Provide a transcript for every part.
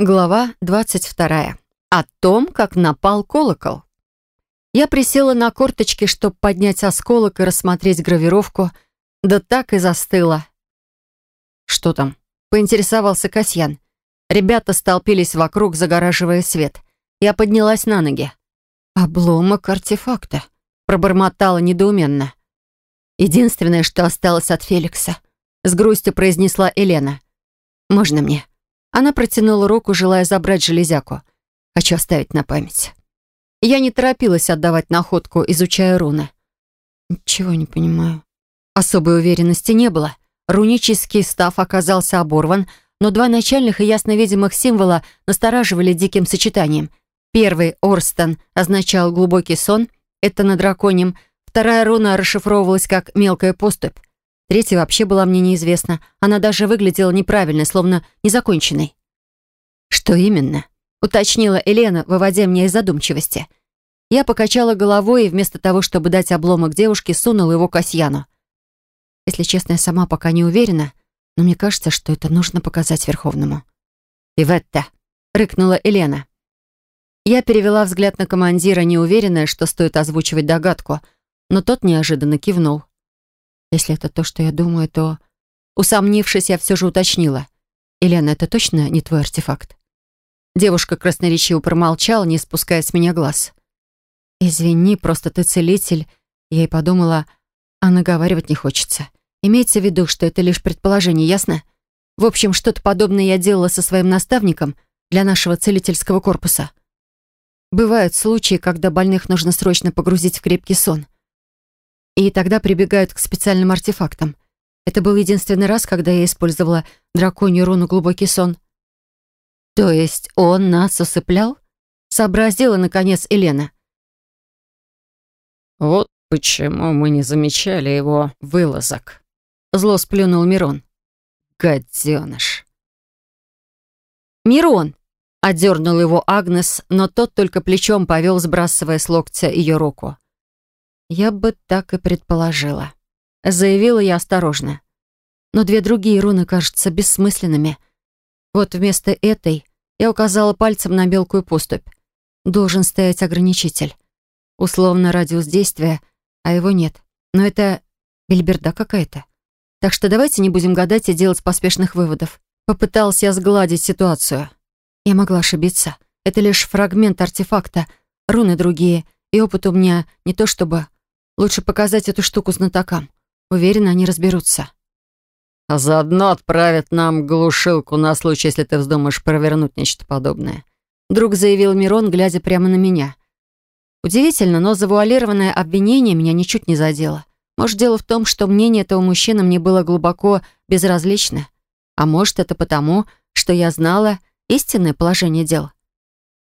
Глава 22. О том, как напал колокол. Я присела на корточки, чтобы поднять осколок и рассмотреть гравировку, да так и застыла. «Что там?» — поинтересовался Касьян. Ребята столпились вокруг, загораживая свет. Я поднялась на ноги. «Обломок артефакта», — пробормотала недоуменно. «Единственное, что осталось от Феликса», — с грустью произнесла Елена. «Можно мне?» Она протянула руку, желая забрать железяку. «Хочу оставить на память». Я не торопилась отдавать находку, изучая руны. «Ничего не понимаю». Особой уверенности не было. Рунический став оказался оборван, но два начальных и ясно видимых символа настораживали диким сочетанием. Первый, Орстон, означал глубокий сон, это на драконьем. Вторая руна расшифровывалась как «мелкая поступь». Третья вообще была мне неизвестна. Она даже выглядела неправильно, словно незаконченной. «Что именно?» — уточнила Елена, выводя меня из задумчивости. Я покачала головой и вместо того, чтобы дать обломок девушке, сунула его Касьяну. Если честно, я сама пока не уверена, но мне кажется, что это нужно показать Верховному. «Иветта!» — рыкнула Елена. Я перевела взгляд на командира, неуверенная, что стоит озвучивать догадку, но тот неожиданно кивнул. Если это то, что я думаю, то... Усомнившись, я все же уточнила. «Елена, это точно не твой артефакт?» Девушка красноречиво промолчала, не спуская с меня глаз. «Извини, просто ты целитель». Я и подумала, а наговаривать не хочется. Имеется в виду, что это лишь предположение, ясно? В общем, что-то подобное я делала со своим наставником для нашего целительского корпуса. Бывают случаи, когда больных нужно срочно погрузить в крепкий сон и тогда прибегают к специальным артефактам. Это был единственный раз, когда я использовала драконью руну «Глубокий сон». «То есть он нас усыплял?» — сообразила, наконец, Елена. «Вот почему мы не замечали его вылазок», — зло сплюнул Мирон. «Гаденыш». «Мирон!» — одернул его Агнес, но тот только плечом повел, сбрасывая с локтя ее руку. «Я бы так и предположила», — заявила я осторожно. Но две другие руны кажутся бессмысленными. Вот вместо этой я указала пальцем на мелкую поступь. Должен стоять ограничитель. Условно радиус действия, а его нет. Но это бельберда какая-то. Так что давайте не будем гадать и делать поспешных выводов. Попытался я сгладить ситуацию. Я могла ошибиться. Это лишь фрагмент артефакта, руны другие, и опыт у меня не то чтобы Лучше показать эту штуку знатокам. Уверена, они разберутся. А заодно отправят нам глушилку на случай, если ты вздумаешь провернуть нечто подобное. Друг заявил Мирон, глядя прямо на меня. Удивительно, но завуалированное обвинение меня ничуть не задело. Может, дело в том, что мнение этого мужчины мне было глубоко безразлично. А может, это потому, что я знала истинное положение дел.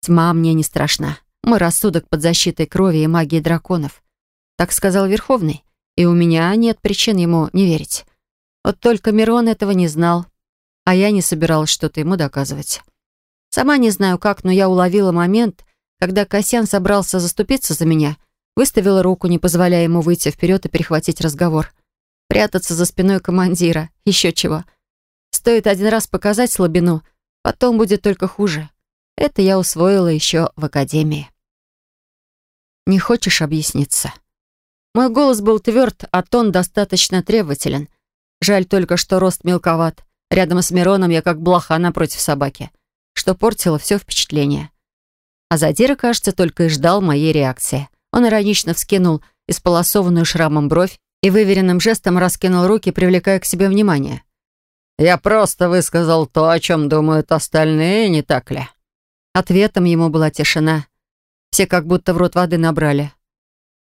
Тьма мне не страшна. Мой рассудок под защитой крови и магии драконов. Так сказал Верховный, и у меня нет причин ему не верить. Вот только Мирон этого не знал, а я не собиралась что-то ему доказывать. Сама не знаю как, но я уловила момент, когда Касьян собрался заступиться за меня, выставила руку, не позволяя ему выйти вперед и перехватить разговор. Прятаться за спиной командира, еще чего. Стоит один раз показать слабину, потом будет только хуже. Это я усвоила еще в академии. «Не хочешь объясниться?» Мой голос был тверд, а тон достаточно требователен. Жаль только, что рост мелковат. Рядом с Мироном я как блоха напротив собаки, что портило все впечатление. А Задира, кажется, только и ждал моей реакции. Он иронично вскинул исполосованную шрамом бровь и выверенным жестом раскинул руки, привлекая к себе внимание. «Я просто высказал то, о чем думают остальные, не так ли?» Ответом ему была тишина. Все как будто в рот воды набрали.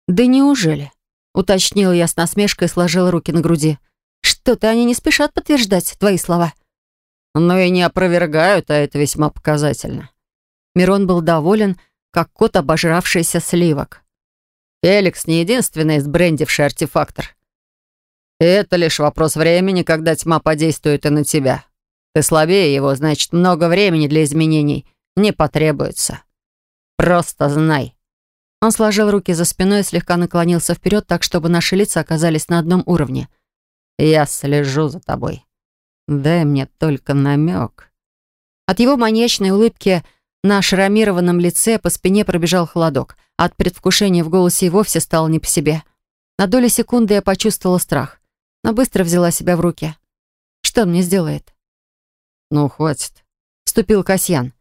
«Да неужели?» — уточнила я с насмешкой и сложила руки на груди. «Что-то они не спешат подтверждать твои слова». «Но и не опровергают, а это весьма показательно». Мирон был доволен, как кот, обожравшийся сливок. «Феликс не единственный сбрендивший артефактор. И это лишь вопрос времени, когда тьма подействует и на тебя. Ты слабее его, значит, много времени для изменений не потребуется. Просто знай». Он сложил руки за спиной и слегка наклонился вперед, так, чтобы наши лица оказались на одном уровне. «Я слежу за тобой. Дай мне только намек». От его маньячной улыбки на шрамированном лице по спине пробежал холодок, а от предвкушения в голосе и вовсе стало не по себе. На долю секунды я почувствовала страх, но быстро взяла себя в руки. Что он мне сделает? «Ну, хватит», — вступил Касьян.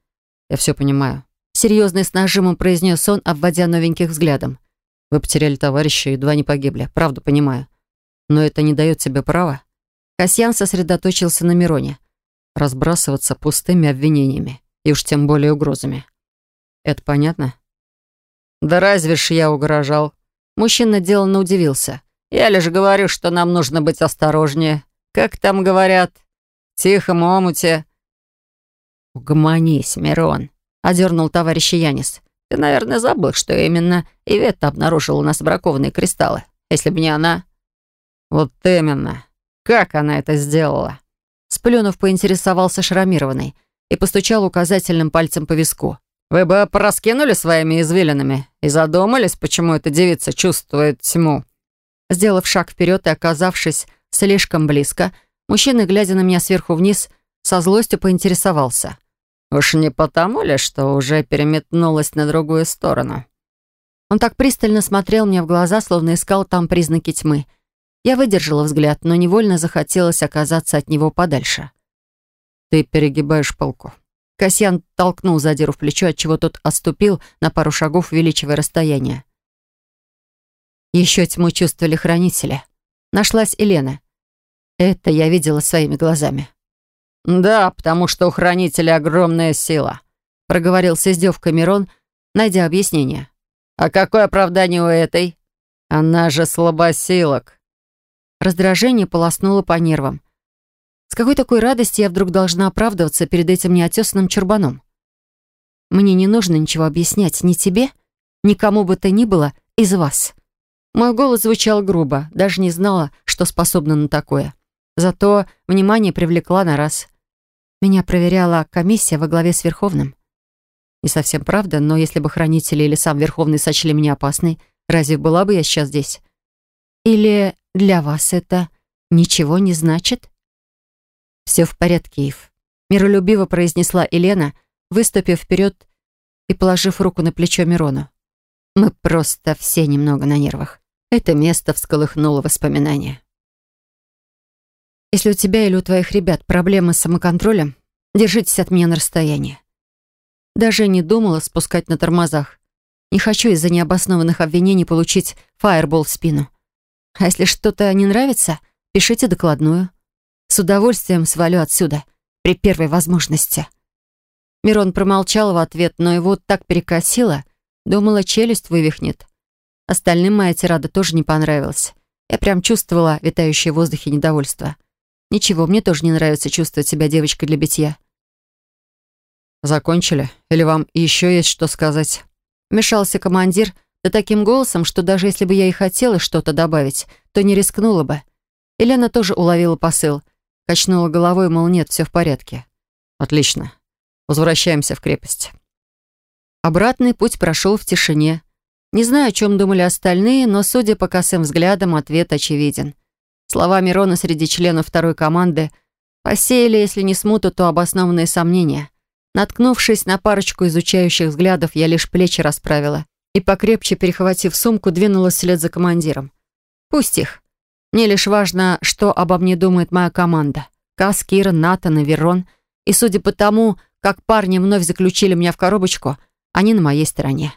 «Я все понимаю». Серьезный с нажимом произнес он, обводя новеньких взглядом. «Вы потеряли товарища и едва не погибли, правда понимаю. Но это не дает тебе права». Касьян сосредоточился на Мироне. «Разбрасываться пустыми обвинениями, и уж тем более угрозами. Это понятно?» «Да разве ж я угрожал?» Мужчина деланно удивился. «Я лишь говорю, что нам нужно быть осторожнее. Как там говорят? В тихом омуте». «Угомонись, Мирон», — одернул товарищ Янис. «Ты, наверное, забыл, что именно Иветта обнаружила у нас бракованные кристаллы. Если бы не она...» «Вот именно. Как она это сделала?» Сплюнув, поинтересовался шрамированный и постучал указательным пальцем по виску. «Вы бы пораскинули своими извилинами и задумались, почему эта девица чувствует тьму?» Сделав шаг вперед и оказавшись слишком близко, мужчина, глядя на меня сверху вниз, со злостью поинтересовался. «Уж не потому ли, что уже переметнулась на другую сторону?» Он так пристально смотрел мне в глаза, словно искал там признаки тьмы. Я выдержала взгляд, но невольно захотелось оказаться от него подальше. «Ты перегибаешь палку», Касьян толкнул задиру в плечо, отчего тот отступил на пару шагов, увеличивая расстояние. Еще тьму чувствовали хранители. Нашлась Елена. Это я видела своими глазами. «Да, потому что у хранителя огромная сила», — проговорил с издевкой Мирон, найдя объяснение. «А какое оправдание у этой? Она же слабосилок». Раздражение полоснуло по нервам. С какой такой радости я вдруг должна оправдываться перед этим неотесанным чурбаном? Мне не нужно ничего объяснять ни тебе, ни кому бы то ни было из вас. Мой голос звучал грубо, даже не знала, что способна на такое. Зато внимание привлекла на раз. Меня проверяла комиссия во главе с Верховным. Не совсем правда, но если бы хранители или сам Верховный сочли меня опасной, разве была бы я сейчас здесь? Или для вас это ничего не значит? «Все в порядке, Ив», — миролюбиво произнесла Елена, выступив вперед и положив руку на плечо Мирону. «Мы просто все немного на нервах. Это место всколыхнуло воспоминания». «Если у тебя или у твоих ребят проблемы с самоконтролем, держитесь от меня на расстоянии». Даже не думала спускать на тормозах. Не хочу из-за необоснованных обвинений получить фаербол в спину. А если что-то не нравится, пишите докладную. С удовольствием свалю отсюда при первой возможности». Мирон промолчал в ответ, но его так перекосило, думала, челюсть вывихнет. Остальным моя тирада тоже не понравилась. Я прям чувствовала витающее в воздухе недовольство. Ничего, мне тоже не нравится чувствовать себя девочкой для битья. «Закончили? Или вам еще есть что сказать?» Вмешался командир, да таким голосом, что даже если бы я и хотела что-то добавить, то не рискнула бы. Елена тоже уловила посыл. Качнула головой, мол, нет, все в порядке. Отлично. Возвращаемся в крепость. Обратный путь прошел в тишине. Не знаю, о чем думали остальные, но, судя по косым взглядам, ответ очевиден. Слова Мирона среди членов второй команды посеяли, если не смуту, то обоснованные сомнения. Наткнувшись на парочку изучающих взглядов, я лишь плечи расправила и, покрепче перехватив сумку, двинулась вслед за командиром. Пусть их. Мне лишь важно, что обо мне думает моя команда. Кас, Кира, Натан и Верон. И судя по тому, как парни вновь заключили меня в коробочку, они на моей стороне.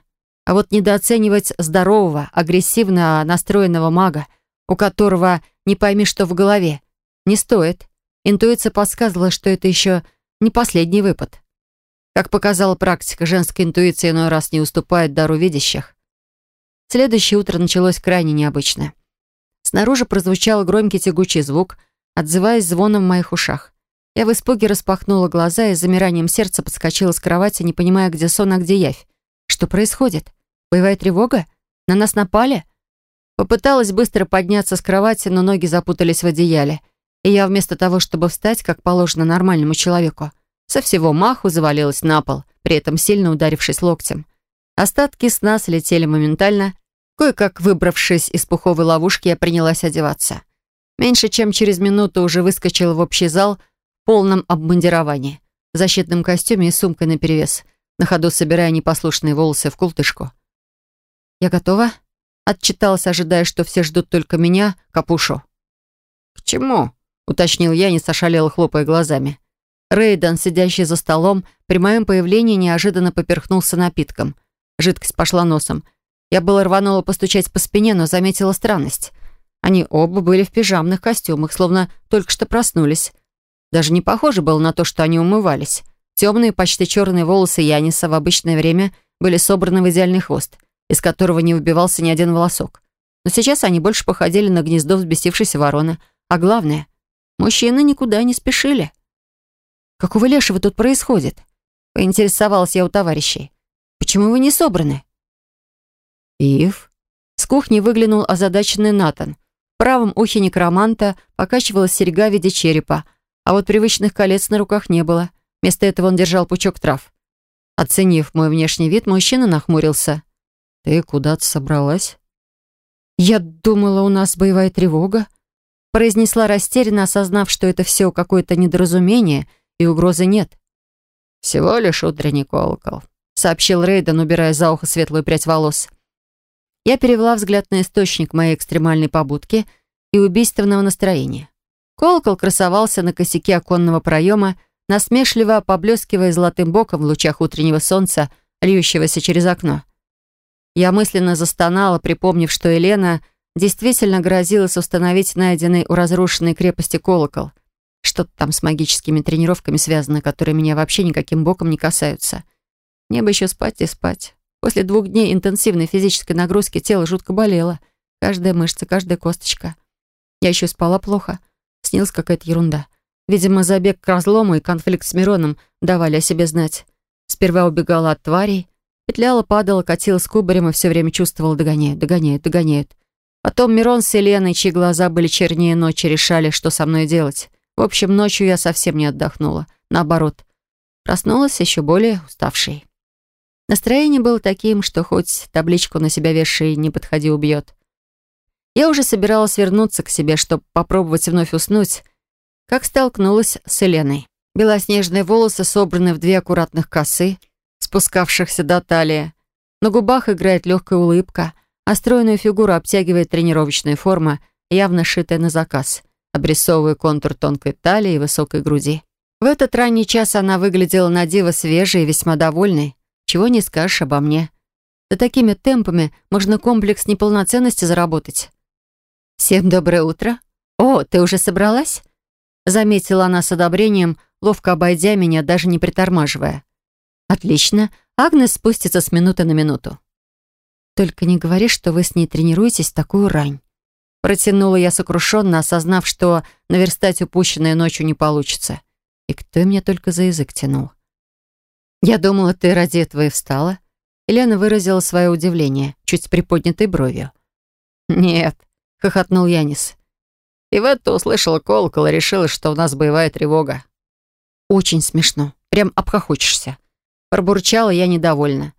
А вот недооценивать здорового, агрессивно настроенного мага, у которого не пойми, что в голове, не стоит. Интуиция подсказывала, что это еще не последний выпад. Как показала практика, женская интуиция иной раз не уступает дару видящих. Следующее утро началось крайне необычно. Снаружи прозвучал громкий тягучий звук, отзываясь звоном в моих ушах. Я в испуге распахнула глаза и с замиранием сердца подскочила с кровати, не понимая, где сон, а где явь. Что происходит? Боевая тревога? На нас напали? Попыталась быстро подняться с кровати, но ноги запутались в одеяле. И я вместо того, чтобы встать, как положено нормальному человеку, со всего маху завалилась на пол, при этом сильно ударившись локтем. Остатки сна слетели моментально, Кое-как выбравшись из пуховой ловушки, я принялась одеваться. Меньше чем через минуту уже выскочила в общий зал в полном обмундировании. в защитном костюме и сумкой наперевес, на ходу собирая непослушные волосы в култышку. «Я готова?» — отчиталась, ожидая, что все ждут только меня, капушу. «К чему?» — уточнил я, не сошалела, хлопая глазами. Рейден, сидящий за столом, при моем появлении неожиданно поперхнулся напитком. Жидкость пошла носом. Я было рванула постучать по спине, но заметила странность. Они оба были в пижамных костюмах, словно только что проснулись. Даже не похоже было на то, что они умывались. Темные, почти черные волосы Яниса в обычное время были собраны в идеальный хвост, из которого не выбивался ни один волосок. Но сейчас они больше походили на гнездо взбесившейся вороны. А главное, мужчины никуда не спешили. «Какого лешего тут происходит?» Поинтересовалась я у товарищей. «Почему вы не собраны?» «Ив?» С кухни выглянул озадаченный Натан. В правом ухе некроманта покачивалась серьга в виде черепа, а вот привычных колец на руках не было. Вместо этого он держал пучок трав. Оценив мой внешний вид, мужчина нахмурился. «Ты куда-то собралась?» «Я думала, у нас боевая тревога», произнесла растерянно, осознав, что это все какое-то недоразумение и угрозы нет. «Всего лишь утренний колокол», сообщил Рейден, убирая за ухо светлую прядь волос. Я перевела взгляд на источник моей экстремальной побудки и убийственного настроения. Колокол красовался на косяке оконного проема, насмешливо поблескивая золотым боком в лучах утреннего солнца, льющегося через окно. Я мысленно застонала, припомнив, что Елена действительно грозилась установить найденный у разрушенной крепости колокол. Что-то там с магическими тренировками связано, которые меня вообще никаким боком не касаются. Мне бы еще спать и спать. После двух дней интенсивной физической нагрузки тело жутко болело. Каждая мышца, каждая косточка. Я еще спала плохо. Снилась какая-то ерунда. Видимо, забег к разлому и конфликт с Мироном давали о себе знать. Сперва убегала от тварей, петляла, падала, катилась кубарем и все время чувствовала догоняют, догоняют, догоняют. Потом Мирон с Еленой, чьи глаза были чернее ночи, решали, что со мной делать. В общем, ночью я совсем не отдохнула. Наоборот, проснулась еще более уставшей. Настроение было таким, что хоть табличку на себя вешай, не подходи, убьет. Я уже собиралась вернуться к себе, чтобы попробовать вновь уснуть, как столкнулась с Еленой. Белоснежные волосы собраны в две аккуратных косы, спускавшихся до талии. На губах играет легкая улыбка, а стройную фигуру обтягивает тренировочная форма, явно шитая на заказ, обрисовывая контур тонкой талии и высокой груди. В этот ранний час она выглядела на диво свежей и весьма довольной. Чего не скажешь обо мне. Да такими темпами можно комплекс неполноценности заработать. «Всем доброе утро. О, ты уже собралась?» Заметила она с одобрением, ловко обойдя меня, даже не притормаживая. «Отлично. Агнес спустится с минуты на минуту». «Только не говори, что вы с ней тренируетесь в такую рань». Протянула я сокрушенно, осознав, что наверстать упущенное ночью не получится. И кто меня только за язык тянул. «Я думала, ты ради этого и встала». Елена выразила свое удивление, чуть с приподнятой бровью. «Нет», — хохотнул Янис. «И в это услышала колокол и решила, что у нас боевая тревога». «Очень смешно. Прям обхохочешься». Пробурчала я недовольна.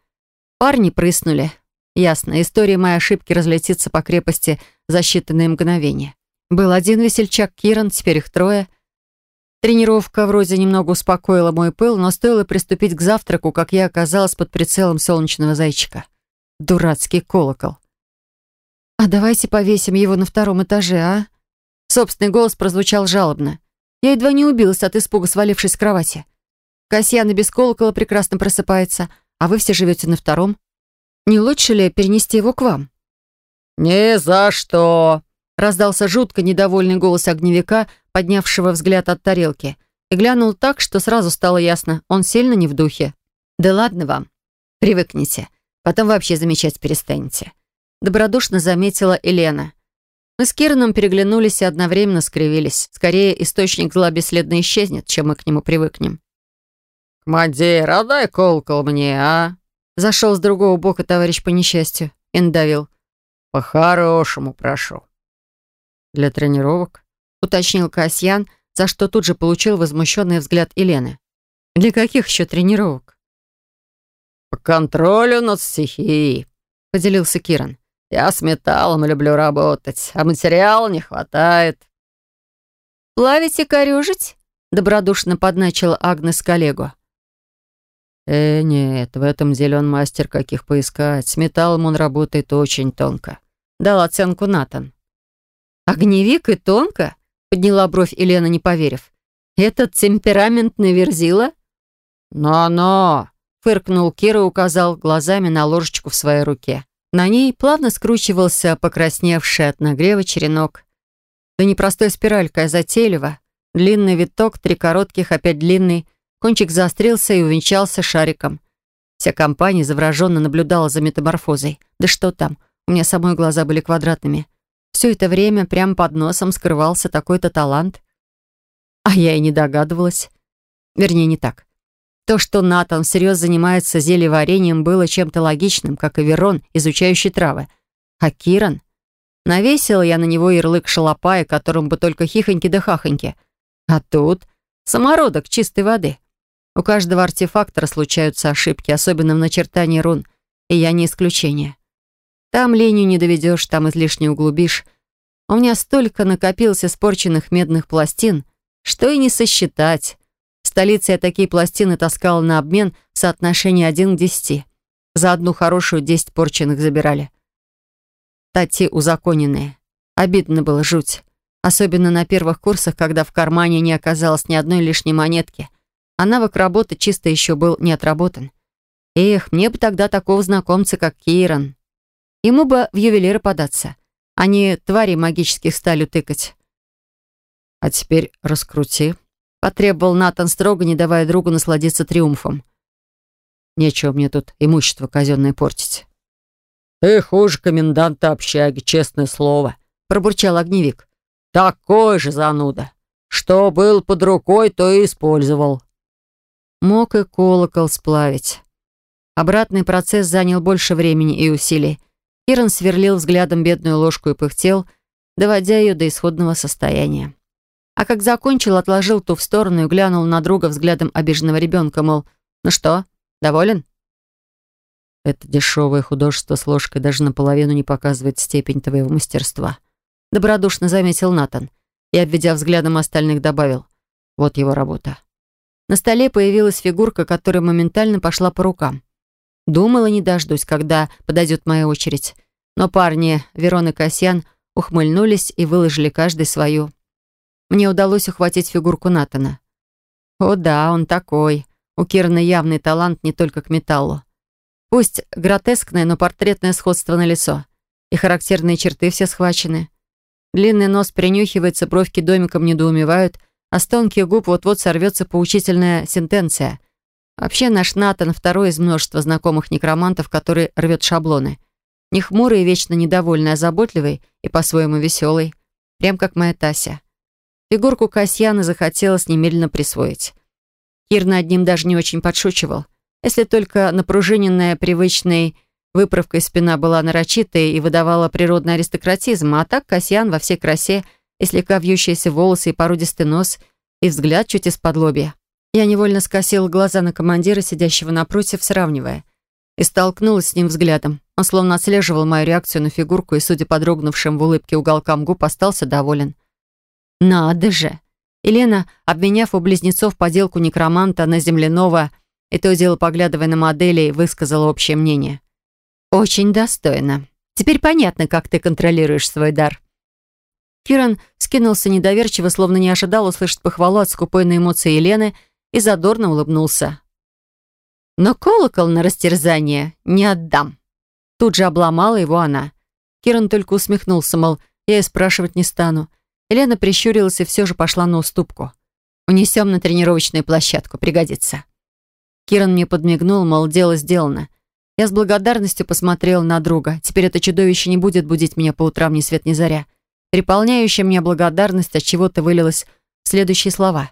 Парни прыснули. Ясно, история моей ошибки разлетится по крепости за считанные мгновения. Был один весельчак Киран, теперь их трое — Тренировка вроде немного успокоила мой пыл, но стоило приступить к завтраку, как я оказалась под прицелом солнечного зайчика. Дурацкий колокол. «А давайте повесим его на втором этаже, а?» Собственный голос прозвучал жалобно. Я едва не убилась от испуга, свалившись с кровати. Касьяна без колокола прекрасно просыпается, а вы все живете на втором. Не лучше ли перенести его к вам? «Ни за что!» Раздался жутко недовольный голос огневика, поднявшего взгляд от тарелки, и глянул так, что сразу стало ясно, он сильно не в духе. «Да ладно вам. Привыкните. Потом вообще замечать перестанете». Добродушно заметила Елена. Мы с Кираном переглянулись и одновременно скривились. Скорее, источник зла бесследно исчезнет, чем мы к нему привыкнем. «Командир, отдай колокол мне, а?» Зашел с другого бока товарищ по несчастью и надавил. «По-хорошему прошу». «Для тренировок?» уточнил Касьян, за что тут же получил возмущенный взгляд Елены. «Для каких еще тренировок?» «По контролю над стихией», — поделился Киран. «Я с металлом люблю работать, а материала не хватает». «Плавить и корюжить?» — Добродушно подначила Агнес коллегу. «Э, нет, в этом деле он мастер каких поискать. С металлом он работает очень тонко», — дал оценку Натан. «Огневик и тонко?» — подняла бровь Елена, не поверив. «Этот темпераментный верзила?» «Но-но!» — фыркнул Кира и указал глазами на ложечку в своей руке. На ней плавно скручивался покрасневший от нагрева черенок. Да непростой спиралькой, а затейливо. Длинный виток, три коротких, опять длинный. Кончик заострился и увенчался шариком. Вся компания завороженно наблюдала за метаморфозой. Да что там, у меня самой глаза были квадратными. Все это время прямо под носом скрывался такой-то талант. А я и не догадывалась. Вернее, не так. То, что Натан всерьез занимается зельеварением, было чем-то логичным, как и Верон, изучающий травы. А Киран? Навесила я на него ярлык шалопая, которым бы только хихоньки да хахоньки. А тут самородок чистой воды. У каждого артефактора случаются ошибки, особенно в начертании рун, и я не исключение. Там линию не доведешь, там излишне углубишь. У меня столько накопилось испорченных медных пластин, что и не сосчитать. В столице я такие пластины таскала на обмен в соотношении один к десяти. За одну хорошую десять порченных забирали. Тати узаконенные. Обидно было жуть. Особенно на первых курсах, когда в кармане не оказалось ни одной лишней монетки. А навык работы чисто еще был не отработан. Эх, мне бы тогда такого знакомца, как Киран. Ему бы в ювелиры податься, а не твари магических сталью тыкать. «А теперь раскрути», — потребовал Натан строго, не давая другу насладиться триумфом. «Нечего мне тут имущество казенное портить». «Ты хуже коменданта общаги, честное слово», — пробурчал огневик. «Такой же зануда. Что был под рукой, то и использовал». Мог и колокол сплавить. Обратный процесс занял больше времени и усилий. Киран сверлил взглядом бедную ложку и пыхтел, доводя ее до исходного состояния. А как закончил, отложил ту в сторону и глянул на друга взглядом обиженного ребенка, мол, «Ну что, доволен?» «Это дешевое художество с ложкой даже наполовину не показывает степень твоего мастерства», добродушно заметил Натан и, обведя взглядом остальных, добавил, «Вот его работа». На столе появилась фигурка, которая моментально пошла по рукам. Думала, не дождусь, когда подойдет моя очередь. Но парни Верон и Касьян ухмыльнулись и выложили каждый свою. Мне удалось ухватить фигурку Натана. О да, он такой. У Кирна явный талант не только к металлу. Пусть гротескное, но портретное сходство на лицо. И характерные черты все схвачены. Длинный нос принюхивается, бровки домиком недоумевают, а с тонких губ вот-вот сорвется поучительная сентенция. Вообще наш Натан второй из множества знакомых некромантов, который рвет шаблоны. Не хмурый и вечно недовольный, а заботливый и по-своему веселый. Прям как моя Тася. Фигурку Касьяна захотелось немедленно присвоить. Кир над ним даже не очень подшучивал. Если только напружиненная привычной выправкой спина была нарочитой и выдавала природный аристократизм, а так Касьян во всей красе и слегка вьющиеся волосы и породистый нос, и взгляд чуть из-под лобья. Я невольно скосила глаза на командира, сидящего напротив, сравнивая. И столкнулась с ним взглядом. Он словно отслеживал мою реакцию на фигурку и, судя по дрогнувшим в улыбке уголкам губ, остался доволен. «Надо же!» Елена, обменяв у близнецов поделку некроманта на земляного, и то дело поглядывая на модели, высказала общее мнение. «Очень достойно. Теперь понятно, как ты контролируешь свой дар». Киран скинулся недоверчиво, словно не ожидал услышать похвалу от скупой на эмоции Елены, и задорно улыбнулся. «Но колокол на растерзание не отдам». Тут же обломала его она. Киран только усмехнулся, мол, я и спрашивать не стану. Елена прищурилась и все же пошла на уступку. «Унесем на тренировочную площадку, пригодится». Киран мне подмигнул, мол, дело сделано. Я с благодарностью посмотрел на друга. Теперь это чудовище не будет будить меня по утрам ни свет ни заря. Переполняющая меня благодарность от чего-то вылилась в следующие слова.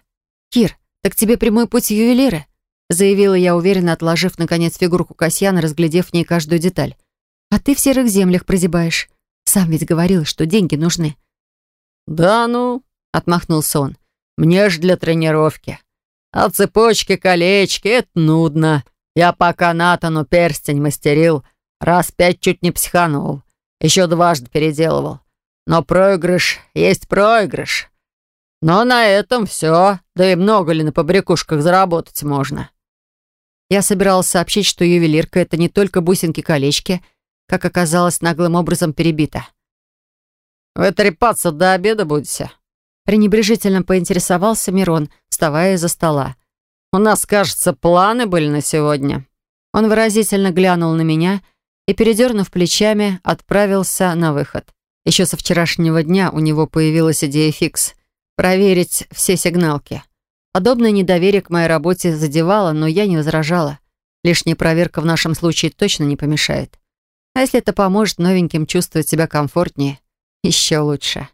«Кир, «Так тебе прямой путь ювелиры?» заявила я уверенно, отложив, наконец, фигурку Касьяна, разглядев в ней каждую деталь. «А ты в серых землях прозябаешь. Сам ведь говорил, что деньги нужны». «Да ну», — отмахнулся он, — «мне ж для тренировки. А цепочки, колечки — это нудно. Я пока Натану перстень мастерил, раз пять чуть не психанул, еще дважды переделывал. Но проигрыш есть проигрыш. Но на этом все. Да и много ли на побрякушках заработать можно? Я собиралась сообщить, что ювелирка — это не только бусинки-колечки, как оказалось, наглым образом перебита. «Вы трепаться до обеда будете?» Пренебрежительно поинтересовался Мирон, вставая из-за стола. «У нас, кажется, планы были на сегодня». Он выразительно глянул на меня и, передернув плечами, отправился на выход. Еще со вчерашнего дня у него появилась идея фикс — проверить все сигналки. Подобное недоверие к моей работе задевало, но я не возражала. Лишняя проверка в нашем случае точно не помешает. А если это поможет новеньким чувствовать себя комфортнее, еще лучше.